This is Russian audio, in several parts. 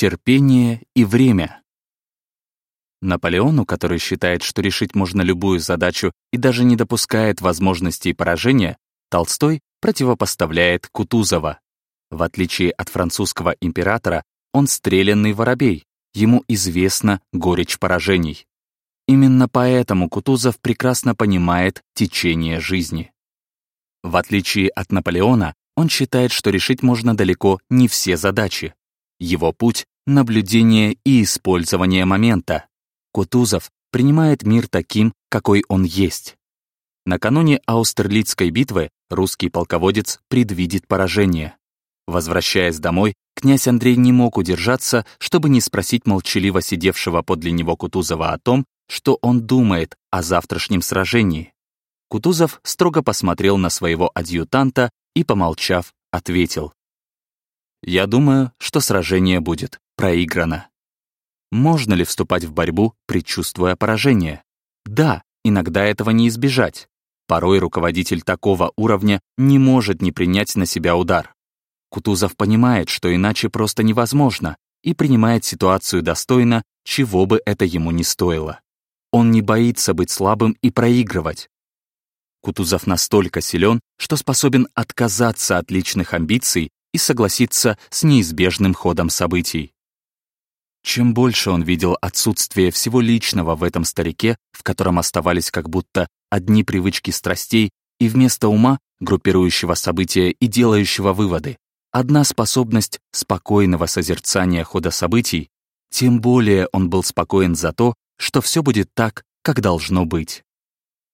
терпение и время. Наполеону, который считает, что решить можно любую задачу и даже не допускает возможности поражения, Толстой противопоставляет Кутузова. В отличие от французского императора, он стрелянный воробей, ему известна горечь поражений. Именно поэтому Кутузов прекрасно понимает течение жизни. В отличие от Наполеона, он считает, что решить можно далеко не все задачи. Его путь — наблюдение и использование момента. Кутузов принимает мир таким, какой он есть. Накануне Аустерлицкой битвы русский полководец предвидит поражение. Возвращаясь домой, князь Андрей не мог удержаться, чтобы не спросить молчаливо сидевшего подле него Кутузова о том, что он думает о завтрашнем сражении. Кутузов строго посмотрел на своего адъютанта и, помолчав, ответил. «Я думаю, что сражение будет проиграно». Можно ли вступать в борьбу, предчувствуя поражение? Да, иногда этого не избежать. Порой руководитель такого уровня не может не принять на себя удар. Кутузов понимает, что иначе просто невозможно, и принимает ситуацию достойно, чего бы это ему не стоило. Он не боится быть слабым и проигрывать. Кутузов настолько силен, что способен отказаться от личных амбиций и согласиться с неизбежным ходом событий. Чем больше он видел отсутствие всего личного в этом старике, в котором оставались как будто одни привычки страстей, и вместо ума, группирующего события и делающего выводы, одна способность спокойного созерцания хода событий, тем более он был спокоен за то, что все будет так, как должно быть.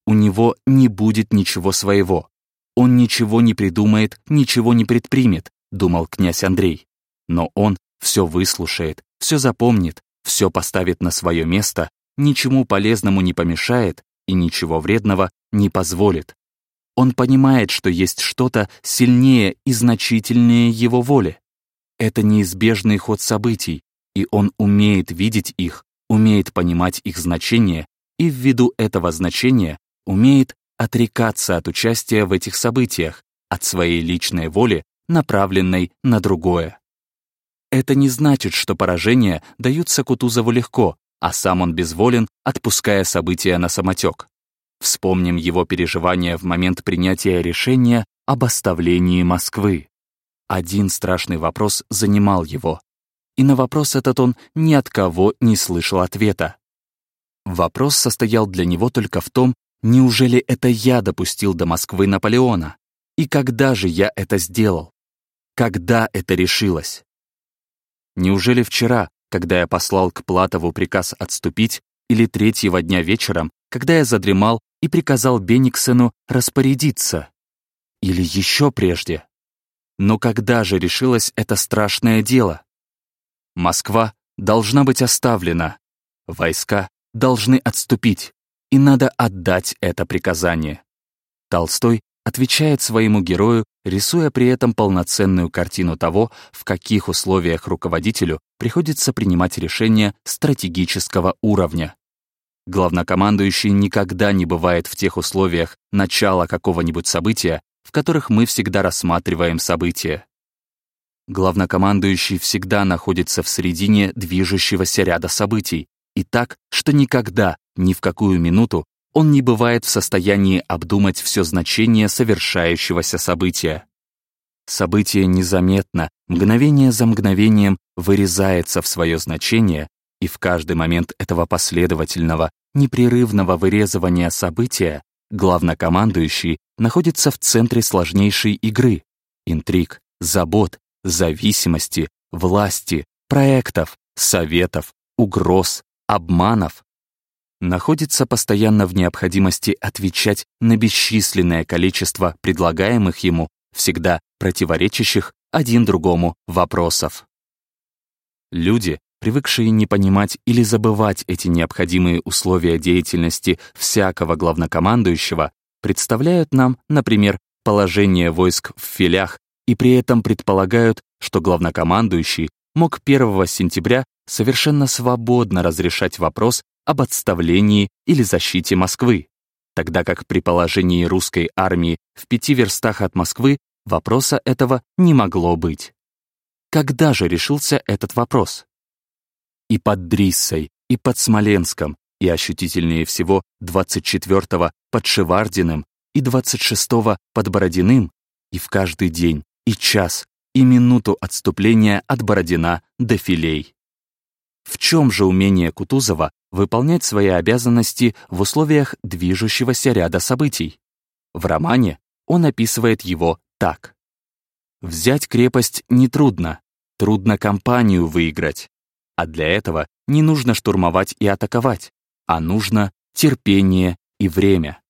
У него не будет ничего своего. Он ничего не придумает, ничего не предпримет, думал князь Андрей. Но он все выслушает, все запомнит, все поставит на свое место, ничему полезному не помешает и ничего вредного не позволит. Он понимает, что есть что-то сильнее и значительнее его воли. Это неизбежный ход событий, и он умеет видеть их, умеет понимать их значение и ввиду этого значения умеет отрекаться от участия в этих событиях, от своей личной воли, направленной на другое. Это не значит, что поражения даются Кутузову легко, а сам он безволен, отпуская события на самотек. Вспомним его переживания в момент принятия решения об оставлении Москвы. Один страшный вопрос занимал его. И на вопрос этот он ни от кого не слышал ответа. Вопрос состоял для него только в том, неужели это я допустил до Москвы Наполеона? И когда же я это сделал? Когда это решилось? Неужели вчера, когда я послал к Платову приказ отступить, или третьего дня вечером, когда я задремал и приказал Бениксену распорядиться? Или еще прежде? Но когда же решилось это страшное дело? Москва должна быть оставлена. Войска должны отступить, и надо отдать это приказание. Толстой отвечает своему герою, рисуя при этом полноценную картину того, в каких условиях руководителю приходится принимать решения стратегического уровня. Главнокомандующий никогда не бывает в тех условиях начала какого-нибудь события, в которых мы всегда рассматриваем события. Главнокомандующий всегда находится в середине движущегося ряда событий, и так, что никогда, ни в какую минуту он не бывает в состоянии обдумать все значение совершающегося события. Событие незаметно, мгновение за мгновением вырезается в свое значение, и в каждый момент этого последовательного, непрерывного вырезывания события главнокомандующий находится в центре сложнейшей игры — интриг, забот, зависимости, власти, проектов, советов, угроз, обманов, находится постоянно в необходимости отвечать на бесчисленное количество предлагаемых ему, всегда противоречащих один другому вопросов. Люди, привыкшие не понимать или забывать эти необходимые условия деятельности всякого главнокомандующего, представляют нам, например, положение войск в филях и при этом предполагают, что главнокомандующий мог 1 сентября совершенно свободно разрешать вопрос об отставлении или защите Москвы, тогда как при положении русской армии в пяти верстах от Москвы вопроса этого не могло быть. Когда же решился этот вопрос? и под Дриссой, и под Смоленском, и ощутительнее всего 24-го под Шевардиным и 26-го под Бородиным, и в каждый день, и час, и минуту отступления от Бородина до Филей. В чем же умение Кутузова выполнять свои обязанности в условиях движущегося ряда событий? В романе он описывает его так. «Взять крепость нетрудно, трудно компанию выиграть. А для этого не нужно штурмовать и атаковать, а нужно терпение и время.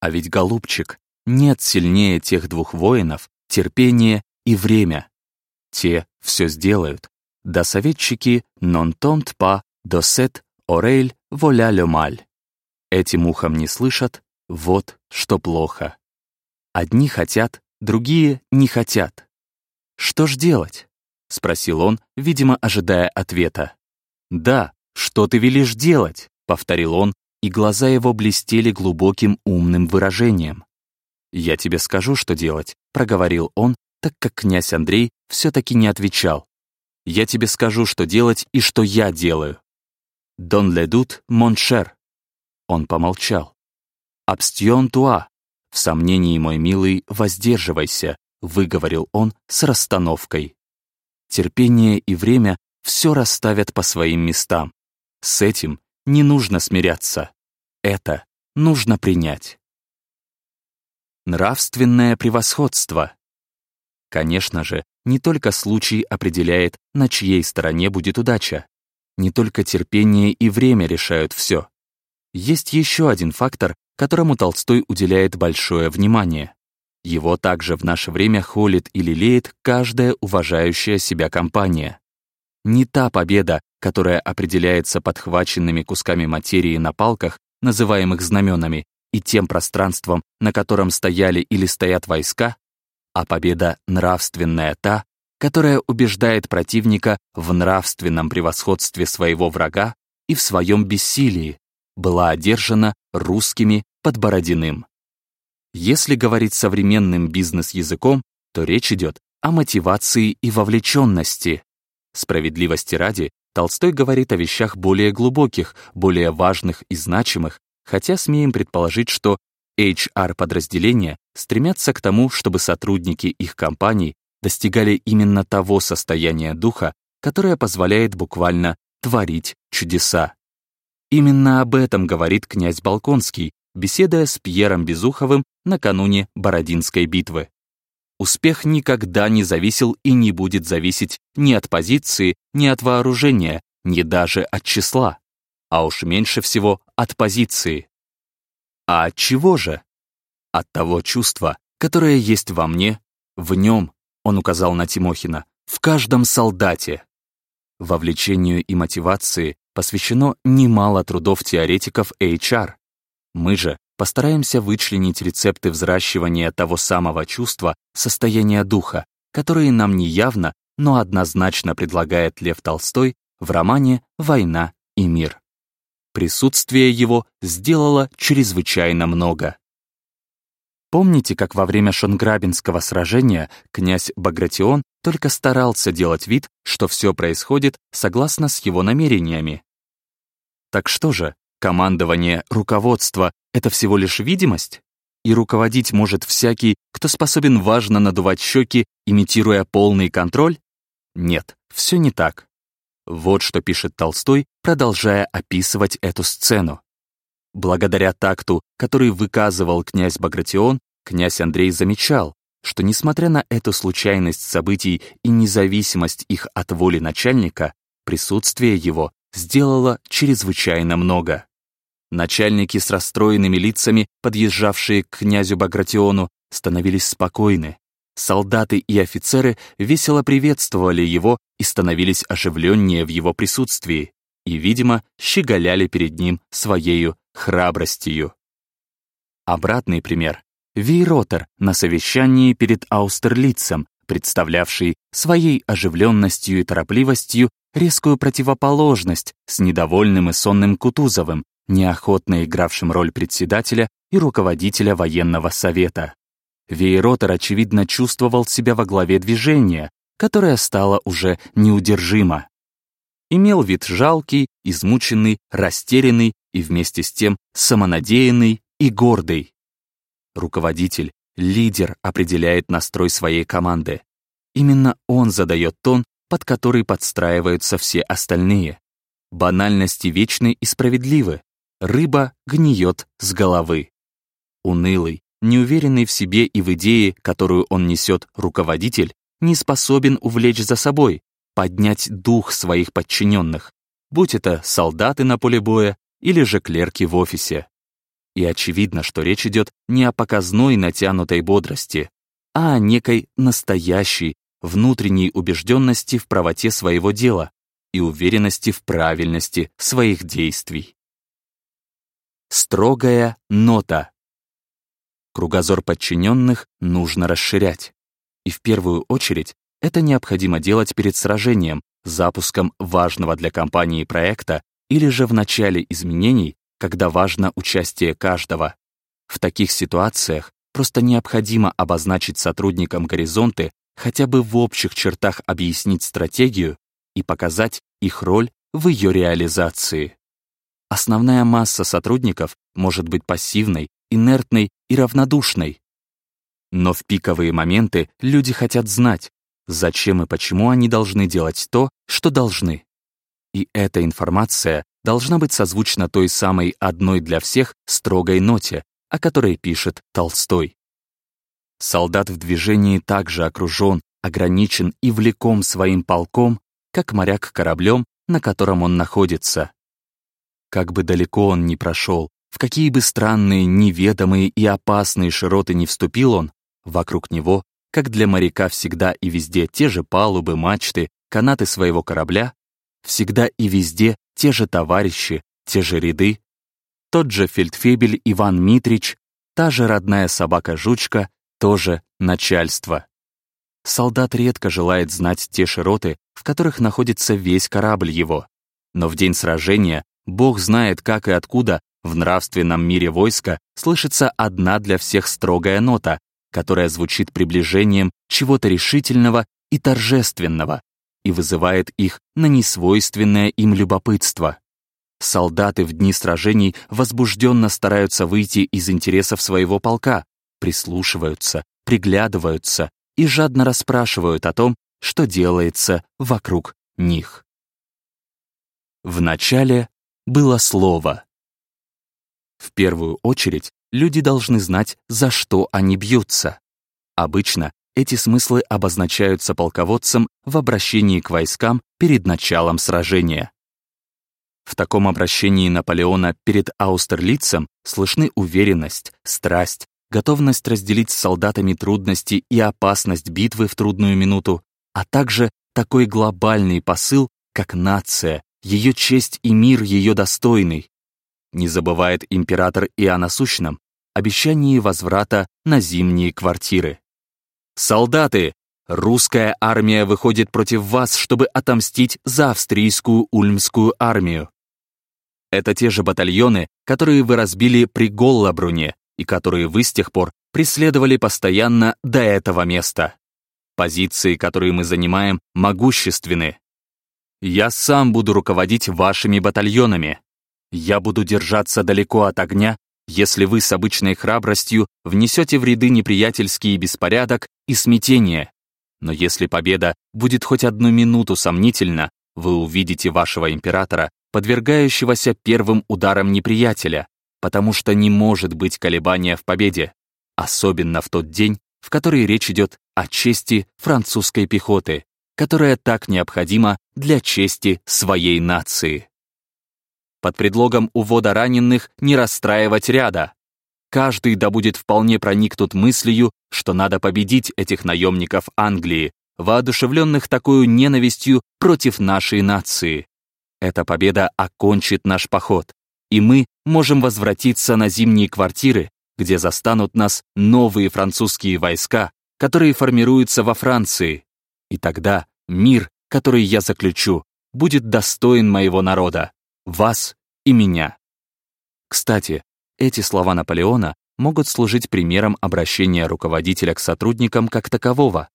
А ведь, голубчик, нет сильнее тех двух воинов терпение и время. Те все сделают. Да советчики «non tomт па досет орель воля ле маль». Этим ухом не слышат, вот что плохо. Одни хотят, другие не хотят. Что ж делать? — спросил он, видимо, ожидая ответа. «Да, что ты велишь делать?» — повторил он, и глаза его блестели глубоким умным выражением. «Я тебе скажу, что делать», — проговорил он, так как князь Андрей все-таки не отвечал. «Я тебе скажу, что делать и что я делаю». «Дон ледут моншер». Он помолчал. «Абстион туа». «В сомнении, мой милый, воздерживайся», — выговорил он с расстановкой. Терпение и время все расставят по своим местам. С этим не нужно смиряться. Это нужно принять. Нравственное превосходство. Конечно же, не только случай определяет, на чьей стороне будет удача. Не только терпение и время решают все. Есть еще один фактор, которому Толстой уделяет большое внимание. Его также в наше время холит и лелеет каждая уважающая себя компания. Не та победа, которая определяется подхваченными кусками материи на палках, называемых знаменами, и тем пространством, на котором стояли или стоят войска, а победа нравственная та, которая убеждает противника в нравственном превосходстве своего врага и в своем бессилии, была одержана русскими под Бородиным. Если говорить современным бизнес-языком, то речь идет о мотивации и вовлеченности. Справедливости ради, Толстой говорит о вещах более глубоких, более важных и значимых, хотя смеем предположить, что HR-подразделения стремятся к тому, чтобы сотрудники их компаний достигали именно того состояния духа, которое позволяет буквально творить чудеса. Именно об этом говорит князь Балконский, беседуя с Пьером Безуховым накануне Бородинской битвы. Успех никогда не зависел и не будет зависеть ни от позиции, ни от вооружения, ни даже от числа, а уж меньше всего от позиции. А от чего же? От того чувства, которое есть во мне, в нем, он указал на Тимохина, в каждом солдате. Вовлечению и мотивации посвящено немало трудов теоретиков HR, мы же постараемся вычленить рецепты взращивания того самого чувства, состояния духа, которые нам не явно, но однозначно предлагает Лев Толстой в романе «Война и мир». Присутствие его сделало чрезвычайно много. Помните, как во время Шонграбинского сражения князь Багратион только старался делать вид, что все происходит согласно с его намерениями? Так что же, Командование, руководство — это всего лишь видимость? И руководить может всякий, кто способен важно надувать щеки, имитируя полный контроль? Нет, все не так. Вот что пишет Толстой, продолжая описывать эту сцену. Благодаря такту, который выказывал князь Багратион, князь Андрей замечал, что, несмотря на эту случайность событий и независимость их от воли начальника, присутствие его сделало чрезвычайно много. Начальники с расстроенными лицами, подъезжавшие к князю Багратиону, становились спокойны. Солдаты и офицеры весело приветствовали его и становились оживленнее в его присутствии и, видимо, щеголяли перед ним своею храбростью. Обратный пример. Вейротер на совещании перед Аустерлицем, представлявший своей оживленностью и торопливостью резкую противоположность с недовольным и сонным Кутузовым, неохотно игравшим роль председателя и руководителя военного совета. Вейротер, очевидно, чувствовал себя во главе движения, которое стало уже неудержимо. имел вид жалкий, измученный, растерянный и вместе с тем самонадеянный и гордый. Руководитель, лидер определяет настрой своей команды. Именно он задает тон, под который подстраиваются все остальные. Банальности вечны и справедливы. Рыба гниет с головы. Унылый, неуверенный в себе и в идее, которую он несет руководитель, не способен увлечь за собой, поднять дух своих подчиненных, будь это солдаты на поле боя или же клерки в офисе. И очевидно, что речь идет не о показной натянутой бодрости, а о некой настоящей, внутренней убежденности в правоте своего дела и уверенности в правильности своих действий. Строгая нота. Кругозор подчиненных нужно расширять. И в первую очередь это необходимо делать перед сражением, запуском важного для компании проекта или же в начале изменений, когда важно участие каждого. В таких ситуациях просто необходимо обозначить сотрудникам горизонты, хотя бы в общих чертах объяснить стратегию и показать их роль в ее реализации. Основная масса сотрудников может быть пассивной, инертной и равнодушной. Но в пиковые моменты люди хотят знать, зачем и почему они должны делать то, что должны. И эта информация должна быть созвучна той самой одной для всех строгой ноте, о которой пишет Толстой. Солдат в движении также окружен, ограничен и влеком своим полком, как моряк кораблем, на котором он находится. Как бы далеко он ни прошел, в какие бы странные, неведомые и опасные широты не вступил он, вокруг него, как для моряка всегда и везде те же палубы, мачты, канаты своего корабля, всегда и везде те же товарищи, те же ряды, тот же фельдфебель Иван Митрич, та же родная собака-жучка, тоже начальство. Солдат редко желает знать те широты, в которых находится весь корабль его. Но в день сражения Бог знает, как и откуда в нравственном мире войска слышится одна для всех строгая нота, которая звучит приближением чего-то решительного и торжественного и вызывает их на несвойственное им любопытство. Солдаты в дни сражений возбужденно стараются выйти из интересов своего полка, прислушиваются, приглядываются и жадно расспрашивают о том, что делается вокруг них. В начале было слово. В первую очередь люди должны знать, за что они бьются. Обычно эти смыслы обозначаются полководцем в обращении к войскам перед началом сражения. В таком обращении Наполеона перед Аустерлицем слышны уверенность, страсть, готовность разделить с солдатами трудности и опасность битвы в трудную минуту, а также такой глобальный посыл, как нация, ее честь и мир ее достойный. Не забывает император и о насущном, обещании возврата на зимние квартиры. «Солдаты! Русская армия выходит против вас, чтобы отомстить за австрийскую ульмскую армию. Это те же батальоны, которые вы разбили при Голлабруне и которые вы с тех пор преследовали постоянно до этого места. Позиции, которые мы занимаем, могущественны. Я сам буду руководить вашими батальонами. Я буду держаться далеко от огня, если вы с обычной храбростью внесете в ряды неприятельский беспорядок и смятение. Но если победа будет хоть одну минуту сомнительна, вы увидите вашего императора, подвергающегося первым ударам неприятеля, потому что не может быть колебания в победе, особенно в тот день, в который речь идет о чести французской пехоты, которая так необходима для чести своей нации под предлогом увода раненых не расстраивать ряда. Каждый да будет вполне проникнут мыслью, что надо победить этих наемников Англии, воодушевленных такой ненавистью против нашей нации. Эта победа окончит наш поход, и мы можем возвратиться на зимние квартиры, где застанут нас новые французские войска, которые формируются во Франции. И тогда мир, который я заключу, будет достоин моего народа вас и меня. Кстати, эти слова Наполеона могут служить примером обращения руководителя к сотрудникам как такового.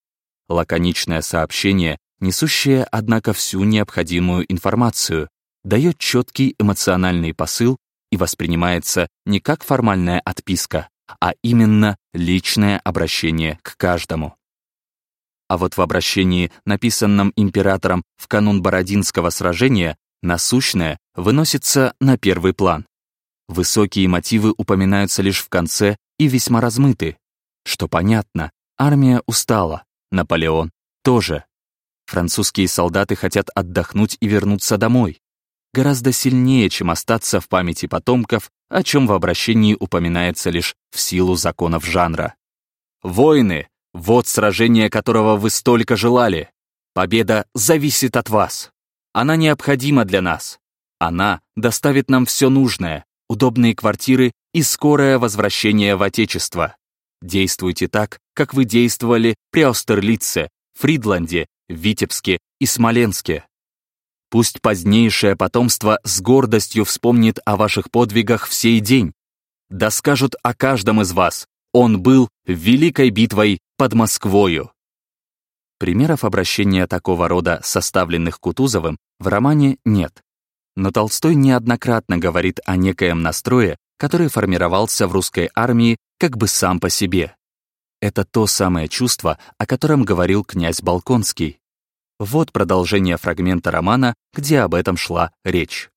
Лаконичное сообщение, несущее, однако, всю необходимую информацию, дает четкий эмоциональный посыл и воспринимается не как формальная отписка, а именно личное обращение к каждому. А вот в обращении, написанном императором в канун Бородинского сражения, насущное выносится на первый план. Высокие мотивы упоминаются лишь в конце и весьма размыты. Что понятно, армия устала, Наполеон тоже. Французские солдаты хотят отдохнуть и вернуться домой. Гораздо сильнее, чем остаться в памяти потомков, о чем в обращении упоминается лишь в силу законов жанра. «Воины, вот сражение, которого вы столько желали. Победа зависит от вас. Она необходима для нас. Она доставит нам все нужное, удобные квартиры и скорое возвращение в Отечество. Действуйте так, как вы действовали при Аустерлице, Фридланде, Витебске и Смоленске. Пусть позднейшее потомство с гордостью вспомнит о ваших подвигах в сей день. Да скажут о каждом из вас, он был великой битвой под Москвою. Примеров обращения такого рода, составленных Кутузовым, в романе нет. Но Толстой неоднократно говорит о некоем настрое, который формировался в русской армии как бы сам по себе. Это то самое чувство, о котором говорил князь Балконский. Вот продолжение фрагмента романа, где об этом шла речь.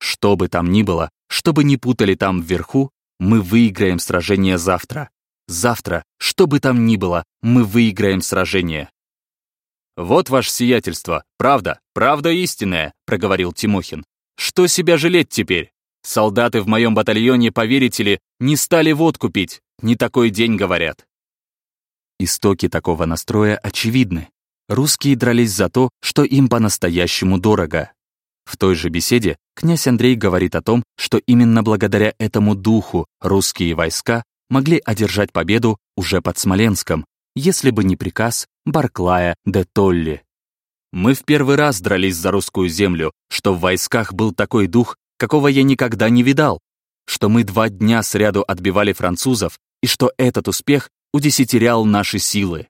Что бы там ни было, что бы ни путали там вверху, мы выиграем сражение завтра. Завтра, что бы там ни было, мы выиграем сражение. «Вот ваше сиятельство, правда, правда истинная», — проговорил Тимохин. «Что себя жалеть теперь? Солдаты в моем батальоне, поверите ли, не стали водку пить, не такой день говорят». Истоки такого настроя очевидны. Русские дрались за то, что им по-настоящему дорого. В той же беседе князь Андрей говорит о том, что именно благодаря этому духу русские войска могли одержать победу уже под Смоленском, если бы не приказ Барклая де Толли. Мы в первый раз дрались за русскую землю, что в войсках был такой дух, какого я никогда не видал, что мы два дня сряду отбивали французов и что этот успех удесятерял наши силы.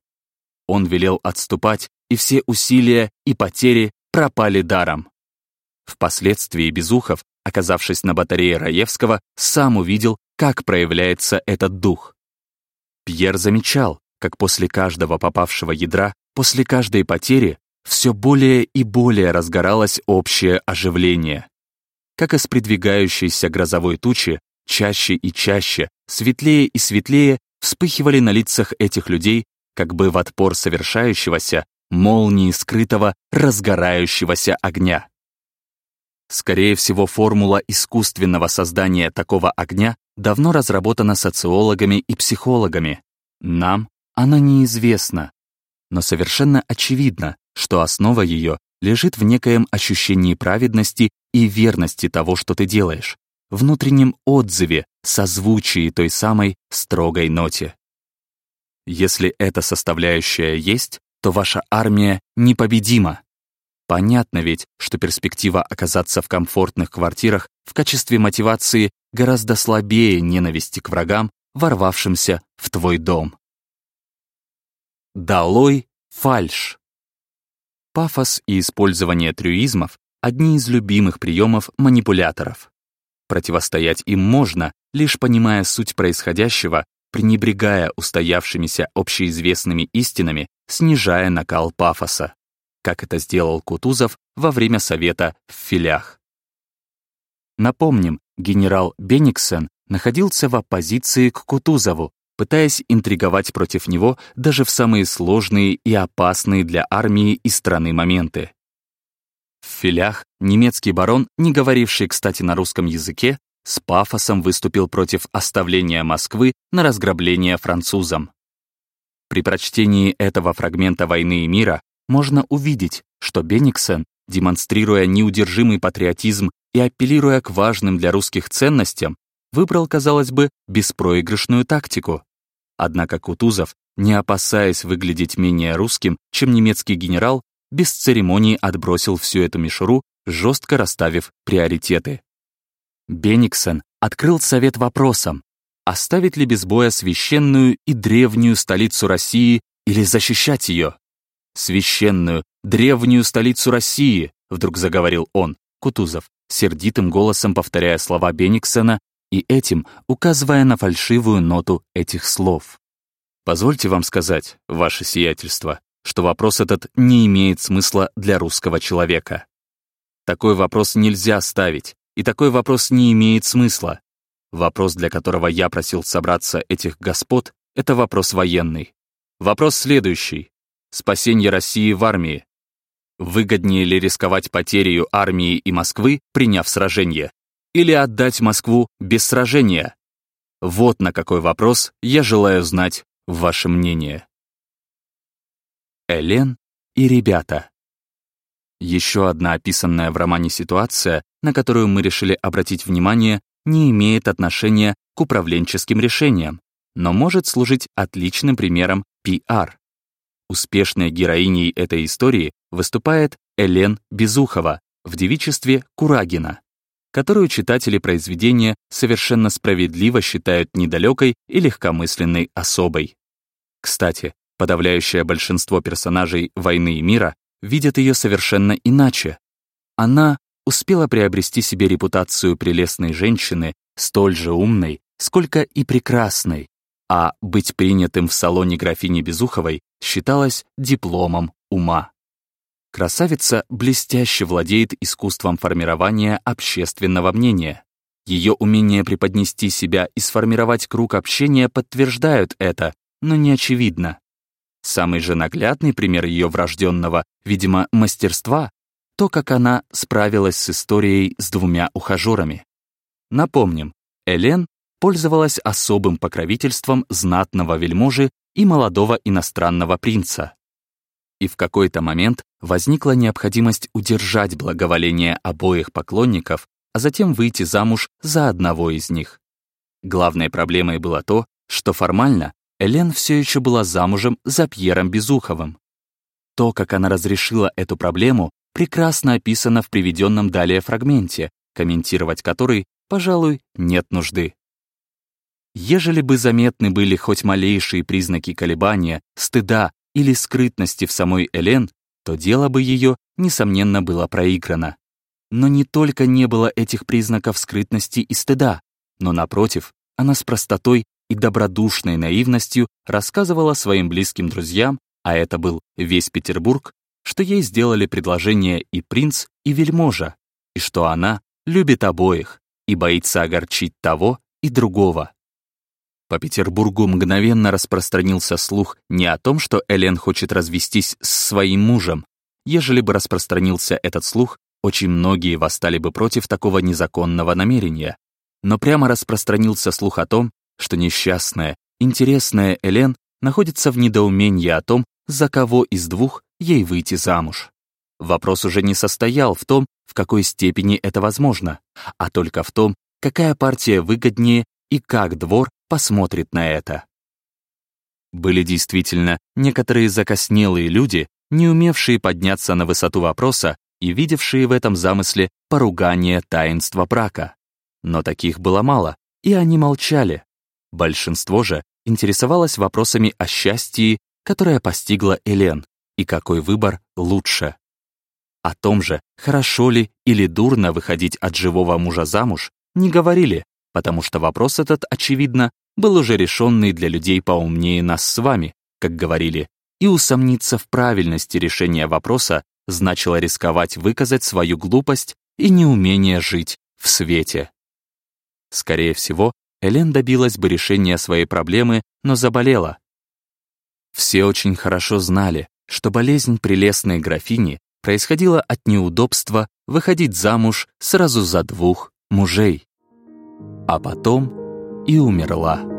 Он велел отступать, и все усилия и потери пропали даром. Впоследствии Безухов, оказавшись на батарее Раевского, сам увидел, как проявляется этот дух. Пьер замечал, как после каждого попавшего ядра, после каждой потери, все более и более разгоралось общее оживление. Как из придвигающейся грозовой тучи, чаще и чаще, светлее и светлее вспыхивали на лицах этих людей, как бы в отпор совершающегося, молнии скрытого, разгорающегося огня. Скорее всего, формула искусственного создания такого огня давно разработана социологами и психологами. Нам она неизвестна. Но совершенно очевидно, что основа ее лежит в некоем ощущении праведности и верности того, что ты делаешь, внутреннем отзыве, созвучии той самой строгой ноте. Если эта составляющая есть, то ваша армия непобедима. Понятно ведь, что перспектива оказаться в комфортных квартирах в качестве мотивации гораздо слабее ненависти к врагам, ворвавшимся в твой дом. Долой фальш. Пафос и использование трюизмов — одни из любимых приемов манипуляторов. Противостоять им можно, лишь понимая суть происходящего, пренебрегая устоявшимися общеизвестными истинами, снижая накал пафоса как это сделал Кутузов во время совета в филях. Напомним, генерал Бениксен находился в оппозиции к Кутузову, пытаясь интриговать против него даже в самые сложные и опасные для армии и страны моменты. В филях немецкий барон, не говоривший, кстати, на русском языке, с пафосом выступил против оставления Москвы на разграбление французам. При прочтении этого фрагмента «Войны и мира» можно увидеть, что Бениксен, демонстрируя неудержимый патриотизм и апеллируя к важным для русских ценностям, выбрал, казалось бы, беспроигрышную тактику. Однако Кутузов, не опасаясь выглядеть менее русским, чем немецкий генерал, без церемоний отбросил всю эту мишуру, жестко расставив приоритеты. Бениксен открыл совет вопросом, оставить ли без боя священную и древнюю столицу России или защищать ее. Священную, древнюю столицу России, вдруг заговорил он, Кутузов, сердитым голосом повторяя слова Бениксена и этим указывая на фальшивую ноту этих слов. Позвольте вам сказать, ваше сиятельство, что вопрос этот не имеет смысла для русского человека. Такой вопрос нельзя ставить, и такой вопрос не имеет смысла. Вопрос, для которого я просил собраться этих господ, это вопрос военный. Вопрос следующий. Спасение России в армии. Выгоднее ли рисковать потерей армии и Москвы, приняв сражение, или отдать Москву без сражения? Вот на какой вопрос я желаю знать ваше мнение. Элен и ребята. Еще одна описанная в романе ситуация, на которую мы решили обратить внимание, не имеет отношения к управленческим решениям, но может служить отличным примером пиар. Успешной героиней этой истории выступает Элен Безухова в девичестве Курагина, которую читатели произведения совершенно справедливо считают недалекой и легкомысленной особой. Кстати, подавляющее большинство персонажей «Войны и мира» видят ее совершенно иначе. Она успела приобрести себе репутацию прелестной женщины, столь же умной, сколько и прекрасной, а быть принятым в салоне графини Безуховой считалось дипломом ума. Красавица блестяще владеет искусством формирования общественного мнения. Ее умение преподнести себя и сформировать круг общения подтверждают это, но не очевидно. Самый же наглядный пример ее врожденного, видимо, мастерства — то, как она справилась с историей с двумя ухажерами. Напомним, Элен пользовалась особым покровительством знатного вельможи и молодого иностранного принца. И в какой-то момент возникла необходимость удержать благоволение обоих поклонников, а затем выйти замуж за одного из них. Главной проблемой было то, что формально Элен все еще была замужем за Пьером Безуховым. То, как она разрешила эту проблему, прекрасно описано в приведенном далее фрагменте, комментировать который, пожалуй, нет нужды. Ежели бы заметны были хоть малейшие признаки колебания, стыда или скрытности в самой Элен, то дело бы ее, несомненно, было проиграно. Но не только не было этих признаков скрытности и стыда, но, напротив, она с простотой и добродушной наивностью рассказывала своим близким друзьям, а это был весь Петербург, что ей сделали предложение и принц, и вельможа, и что она любит обоих и боится огорчить того и другого. По Петербургу мгновенно распространился слух не о том, что Элен хочет развестись с своим мужем. Ежели бы распространился этот слух, очень многие восстали бы против такого незаконного намерения. Но прямо распространился слух о том, что несчастная, интересная Элен находится в недоумении о том, за кого из двух ей выйти замуж. Вопрос уже не состоял в том, в какой степени это возможно, а только в том, какая партия выгоднее и как двор посмотрит на это. Были действительно некоторые закоснелые люди, не умевшие подняться на высоту вопроса и видевшие в этом замысле поругание таинства брака. Но таких было мало, и они молчали. Большинство же интересовалось вопросами о счастье, которое постигло Элен, и какой выбор лучше. О том же, хорошо ли или дурно выходить от живого мужа замуж, не говорили, потому что вопрос этот, очевидно, был уже решенный для людей поумнее нас с вами, как говорили, и усомниться в правильности решения вопроса значило рисковать выказать свою глупость и неумение жить в свете. Скорее всего, Элен добилась бы решения своей проблемы, но заболела. Все очень хорошо знали, что болезнь прелестной графини происходила от неудобства выходить замуж сразу за двух мужей а потом и умерла.